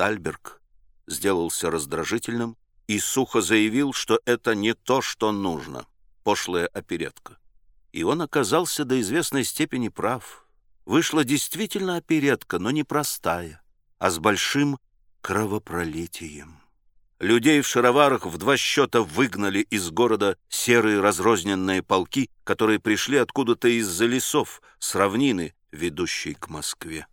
Тальберг сделался раздражительным и сухо заявил, что это не то, что нужно, пошлая оперетка. И он оказался до известной степени прав. Вышла действительно оперетка, но не простая, а с большим кровопролитием. Людей в шароварах в два счета выгнали из города серые разрозненные полки, которые пришли откуда-то из-за лесов, с равнины, ведущей к Москве.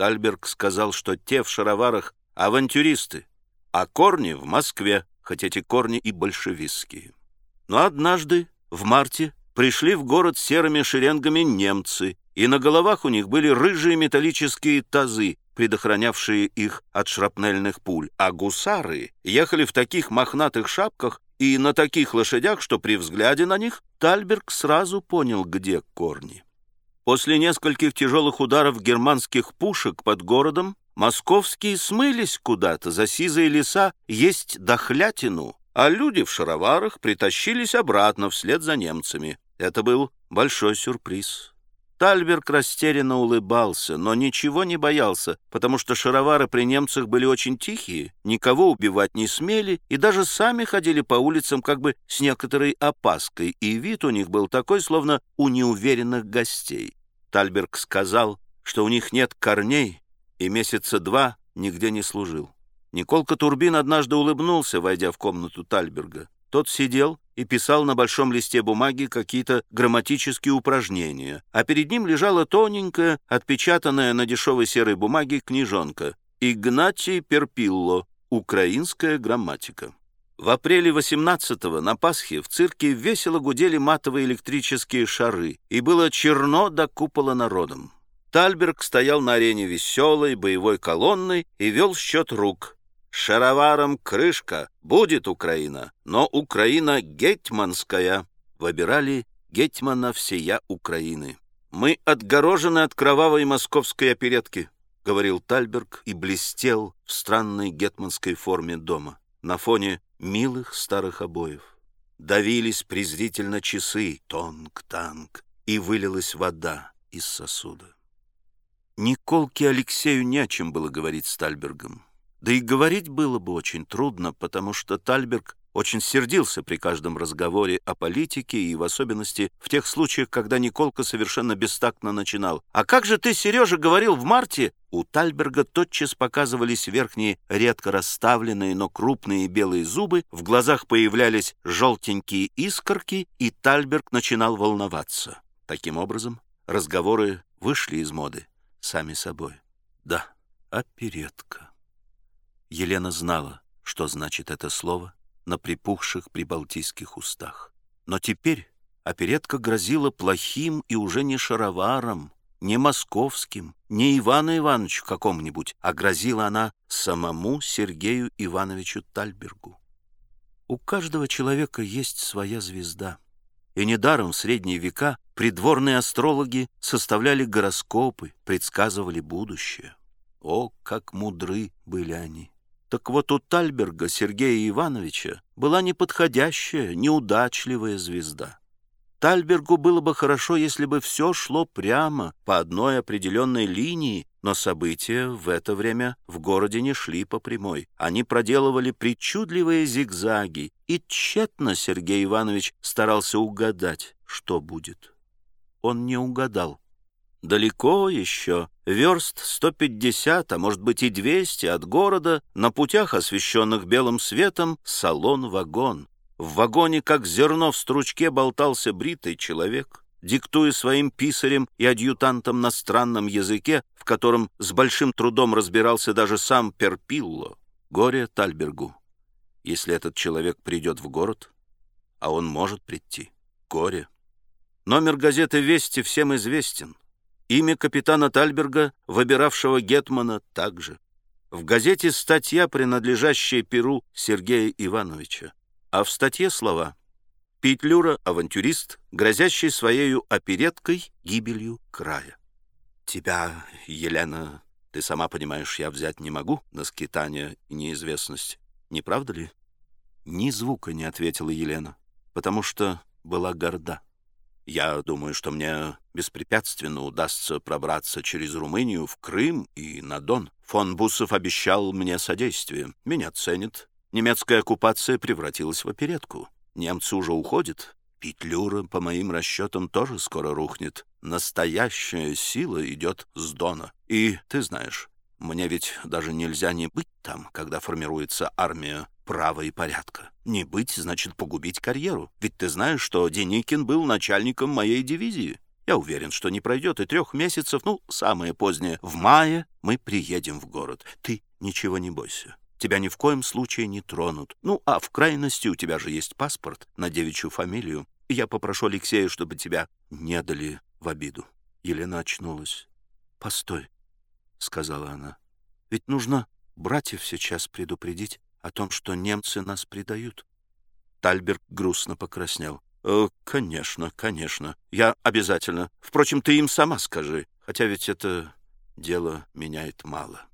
Тальберг сказал, что те в шароварах — авантюристы, а корни в Москве, хоть эти корни и большевистские. Но однажды, в марте, пришли в город серыми шеренгами немцы, и на головах у них были рыжие металлические тазы, предохранявшие их от шрапнельных пуль, а гусары ехали в таких мохнатых шапках и на таких лошадях, что при взгляде на них Тальберг сразу понял, где корни. После нескольких тяжелых ударов германских пушек под городом московские смылись куда-то за сизые леса есть дохлятину, а люди в шароварах притащились обратно вслед за немцами. Это был большой сюрприз. Тальберг растерянно улыбался, но ничего не боялся, потому что шаровары при немцах были очень тихие, никого убивать не смели и даже сами ходили по улицам как бы с некоторой опаской, и вид у них был такой, словно у неуверенных гостей. Тальберг сказал, что у них нет корней, и месяца два нигде не служил. Николка Турбин однажды улыбнулся, войдя в комнату Тальберга. Тот сидел и писал на большом листе бумаги какие-то грамматические упражнения, а перед ним лежала тоненькая, отпечатанная на дешевой серой бумаге книжонка «Игнатий Перпилло. Украинская грамматика». В апреле 18-го на Пасхе в цирке весело гудели матовые электрические шары, и было черно до купола народом. Тальберг стоял на арене веселой, боевой колонной и вел счет рук — Шароваром крышка, будет Украина, но Украина гетьманская. Выбирали гетьмана всея Украины. Мы отгорожены от кровавой московской оперетки, говорил Тальберг и блестел в странной гетманской форме дома на фоне милых старых обоев. Давились презрительно часы, тонг-танг, и вылилась вода из сосуда. Николке Алексею не о чем было говорить с Тальбергом. Да и говорить было бы очень трудно, потому что Тальберг очень сердился при каждом разговоре о политике и в особенности в тех случаях, когда Николка совершенно бестактно начинал. «А как же ты, Сережа, говорил в марте?» У Тальберга тотчас показывались верхние, редко расставленные, но крупные белые зубы, в глазах появлялись желтенькие искорки, и Тальберг начинал волноваться. Таким образом, разговоры вышли из моды сами собой. Да, оперетка. Елена знала, что значит это слово на припухших прибалтийских устах. Но теперь оперетка грозила плохим и уже не шароваром, не московским, не Ивану Ивановичу какому-нибудь, а грозила она самому Сергею Ивановичу Тальбергу. У каждого человека есть своя звезда. И недаром в средние века придворные астрологи составляли гороскопы, предсказывали будущее. О, как мудры были они! Так вот у Тальберга Сергея Ивановича была неподходящая, неудачливая звезда. Тальбергу было бы хорошо, если бы все шло прямо, по одной определенной линии, но события в это время в городе не шли по прямой. Они проделывали причудливые зигзаги, и тщетно Сергей Иванович старался угадать, что будет. Он не угадал. Далеко еще, верст 150, а может быть и 200 от города, на путях, освещенных белым светом, салон-вагон. В вагоне, как зерно в стручке, болтался бритый человек, диктуя своим писарем и адъютантам на странном языке, в котором с большим трудом разбирался даже сам Перпилло. Горе Тальбергу, если этот человек придет в город, а он может прийти. Горе. Номер газеты «Вести» всем известен. Имя капитана Тальберга, выбиравшего Гетмана, также. В газете статья, принадлежащая Перу Сергея Ивановича. А в статье слова «Петлюра — авантюрист, грозящий своею опереткой гибелью края». Тебя, Елена, ты сама понимаешь, я взять не могу на скитание и неизвестность. Не правда ли? Ни звука не ответила Елена, потому что была горда. Я думаю, что мне беспрепятственно удастся пробраться через Румынию в Крым и на Дон, Фон Бусов обещал мне содействие. Меня ценит. Немецкая оккупация превратилась в оперетку. Немцы уже уходят. Петлюра, по моим расчетам, тоже скоро рухнет. Настоящая сила идет с Дона. И, ты знаешь, мне ведь даже нельзя не быть там, когда формируется армия права и порядка. Не быть, значит, погубить карьеру. Ведь ты знаешь, что Деникин был начальником моей дивизии. Я уверен, что не пройдет и трех месяцев, ну, самое позднее, в мае мы приедем в город. Ты ничего не бойся. Тебя ни в коем случае не тронут. Ну, а в крайности у тебя же есть паспорт на девичью фамилию. Я попрошу Алексея, чтобы тебя не дали в обиду. Елена очнулась. «Постой», — сказала она. «Ведь нужно братьев сейчас предупредить о том, что немцы нас предают». Тальберг грустно покраснел. «Э, «Конечно, конечно. Я обязательно. Впрочем, ты им сама скажи. Хотя ведь это дело меняет мало».